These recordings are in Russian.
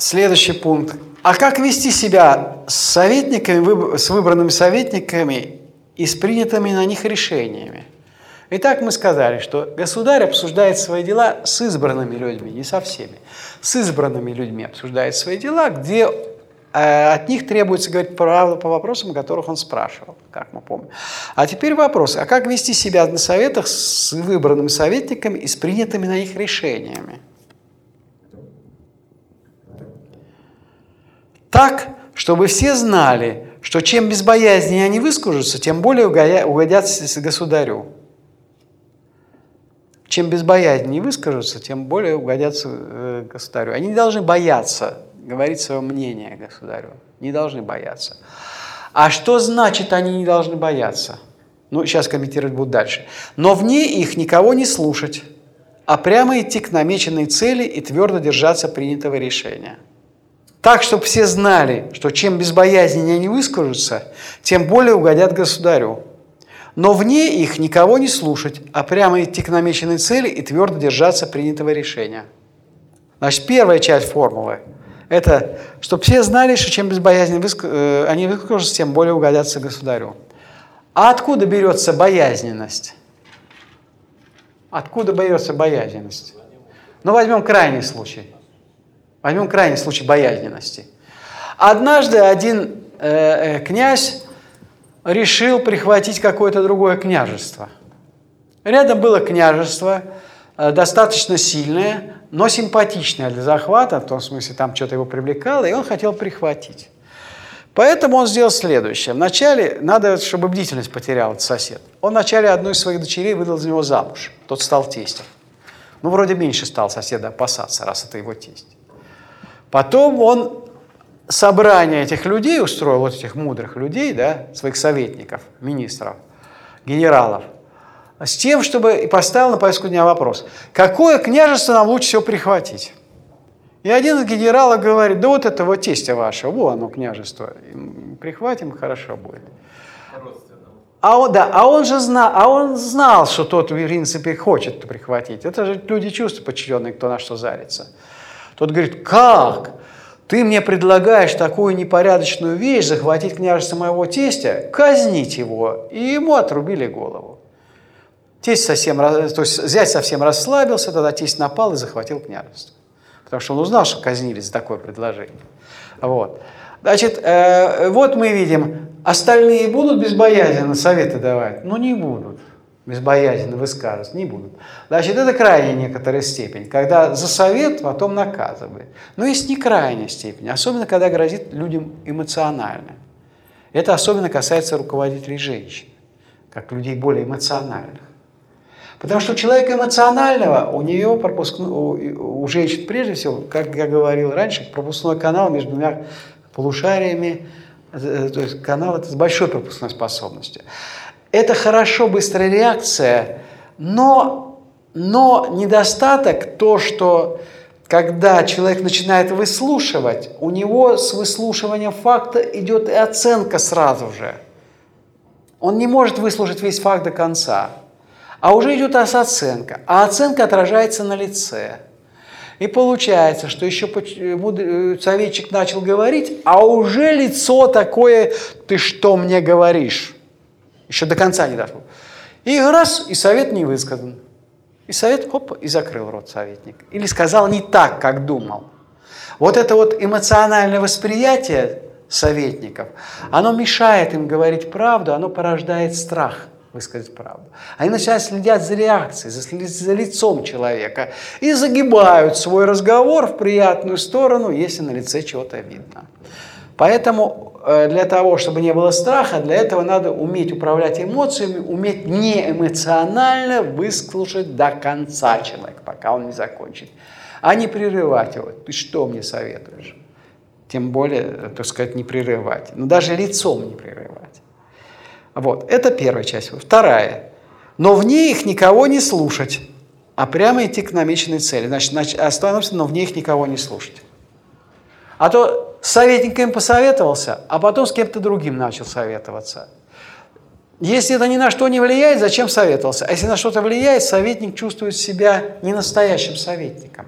Следующий пункт. А как вести себя с советниками, с выбранными советниками и с принятыми на них решениями? Итак, мы сказали, что государь обсуждает свои дела с избранными людьми, не со всеми. С избранными людьми обсуждает свои дела, где э, от них требуется говорить правду по вопросам, которых он спрашивал, как мы помним. А теперь вопрос, а как вести себя на советах с выбранными советниками и с принятыми на них решениями? Так, чтобы все знали, что чем безбоязнее они выскажутся, тем более угодят государю. Чем безбоязнее выскажутся, тем более угодят э, государю. Они не должны бояться говорить свое мнение государю. Не должны бояться. А что значит они не должны бояться? Ну, сейчас комментировать будут дальше. Но вне их никого не слушать, а прямо идти к намеченной цели и твердо держаться принятого решения – так, чтобы все знали, что чем безбоязненнее они выскажутся, тем более угодят государю. Но вне их никого не слушать, а прямо идти к намеченной цели и твердо держаться принятого решения. Значит, первая часть формулы – это, чтобы все знали, что чем безбоязненнее. Э, они выскажутся, тем более угодятся государю. А откуда берется боязненность? Откуда берется боязненность? Ну, возьмем крайний случай – Возьмем крайний случай боязненности. Однажды один э, э, князь решил прихватить какое-то другое княжество. Рядом было княжество, э, достаточно сильное, но симпатичное для захвата, в том смысле, там что-то его привлекало, и он хотел прихватить. Поэтому он сделал следующее. Вначале надо, чтобы бдительность потерял этот сосед. Он вначале одну из своих дочерей выдал за него замуж. Тот стал тестем. Ну, вроде меньше стал соседа опасаться, раз это его тесть. Потом он собрание этих людей устроил, вот этих мудрых людей, да, своих советников, министров, генералов, с тем, чтобы и поставил на повестку дня вопрос, какое княжество нам лучше всего прихватить? И один из генералов говорит, да вот это вот тестя ваше, вот оно княжество, прихватим, хорошо будет. А он, да, а он же знал, а он знал, что тот, в принципе, хочет прихватить. Это же люди чувствуют подчиненные, кто на что зарится. Тот говорит, как? Ты мне предлагаешь такую непорядочную вещь, захватить княжество моего тестя, казнить его. И ему отрубили голову. Тесть совсем, то есть зять совсем расслабился, тогда тесть напал и захватил княжество. Потому что он узнал, что казнили за такое предложение. Вот. Значит, э, вот мы видим, остальные будут безбоязненно советы давать? Ну, не будут безбоязненно высказываться, не будут. Значит, это крайняя некоторая степень, когда за совет потом наказывает. Но есть не крайняя степень, особенно когда грозит людям эмоционально. Это особенно касается руководителей женщин, как людей более эмоциональных. Потому что у человека эмоционального, у нее пропускной, у, у женщин прежде всего, как я говорил раньше, пропускной канал между двумя полушариями, э, то есть канал это с большой пропускной способностью. Это хорошо, быстрая реакция, но, но недостаток то, что когда человек начинает выслушивать, у него с выслушиванием факта идет и оценка сразу же. Он не может выслушать весь факт до конца. А уже идет оценка. А оценка отражается на лице. И получается, что еще советчик начал говорить, а уже лицо такое, ты что мне говоришь? Еще до конца не дошло. И раз, и совет не высказан. И совет, хоп, и закрыл рот советник. Или сказал не так, как думал. Вот это вот эмоциональное восприятие советников, оно мешает им говорить правду, оно порождает страх высказать правду. Они начинают следить за реакцией, за, за лицом человека и загибают свой разговор в приятную сторону, если на лице чего-то видно. Поэтому э, для того, чтобы не было страха, для этого надо уметь управлять эмоциями, уметь не эмоционально выслушать до конца человека, пока он не закончит, а не прерывать его. Ты что мне советуешь? Тем более, э, так сказать, не прерывать. Но даже лицом не прерывать. Вот, это первая часть. Вторая. Но вне их никого не слушать, а прямо идти к намеченной цели. Значит, остановимся, но вне их никого не слушать. А то с советниками посоветовался, а потом с кем-то другим начал советоваться. Если это ни на что не влияет, зачем советовался? А если на что-то влияет, советник чувствует себя не настоящим советником.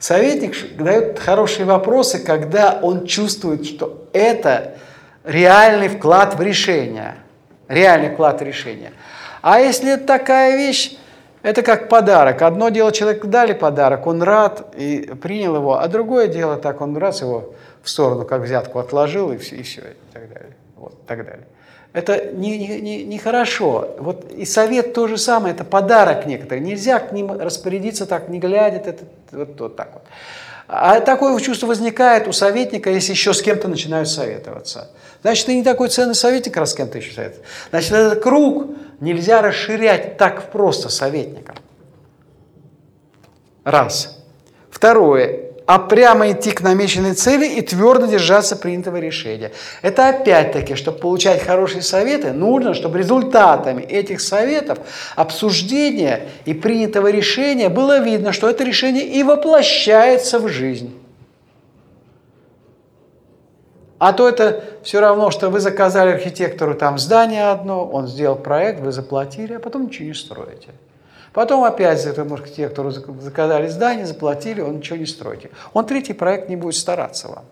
Советник дает хорошие вопросы, когда он чувствует, что это реальный вклад в решение. Реальный вклад в решение. А если это такая вещь, это как подарок. Одно дело, человек дали подарок, он рад и принял его, а другое дело, так он раз его в сторону, как взятку отложил, и все, и все, и так далее. Вот, так далее. Это нехорошо. Не, не, не хорошо. вот и совет то же самое, это подарок некоторый. Нельзя к ним распорядиться так, не глядя, это, вот, вот так вот. А такое чувство возникает у советника, если еще с кем-то начинают советоваться. Значит, ты не такой ценный советник, раз с кем-то еще советуешь. Значит, этот круг нельзя расширять так просто советником. Раз. Второе а прямо идти к намеченной цели и твердо держаться принятого решения. Это опять-таки, чтобы получать хорошие советы, нужно, чтобы результатами этих советов, обсуждения и принятого решения было видно, что это решение и воплощается в жизнь. А то это все равно, что вы заказали архитектору там здание одно, он сделал проект, вы заплатили, а потом ничего не строите. Потом опять этому архитектору заказали здание, заплатили, он ничего не строите. Он третий проект не будет стараться вам.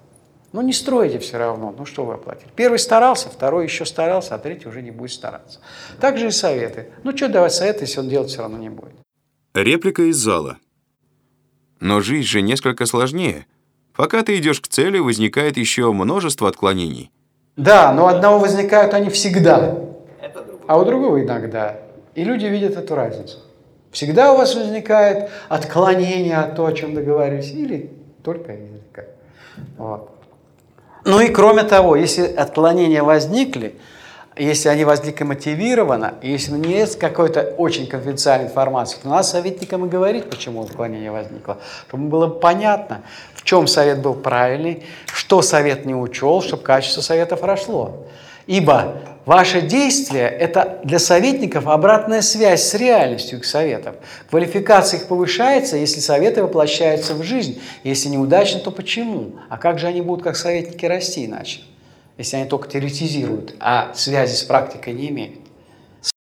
Ну, не строите все равно, ну что вы оплатили. Первый старался, второй еще старался, а третий уже не будет стараться. Так же и советы. Ну, что давать советы, если он делать все равно не будет. Реплика из зала. Но жизнь же несколько сложнее. Пока ты идешь к цели, возникает еще множество отклонений. Да, но одного возникают они всегда, а у другого иногда. И люди видят эту разницу. Всегда у вас возникает отклонение от того, о чем договорились, или только изредка. Вот. Ну и кроме того, если отклонения возникли, если они возникли мотивированно, если нет какой-то очень конфиденциальной информации, то надо советникам и говорить, почему отклонение возникло, чтобы было понятно, в чем совет был правильный, что совет не учел, чтобы качество совета прошло. Ибо ваше действие – это для советников обратная связь с реальностью их советов. Квалификация их повышается, если советы воплощаются в жизнь. Если неудачно, то почему? А как же они будут как советники расти иначе, если они только теоретизируют, а связи с практикой не имеют?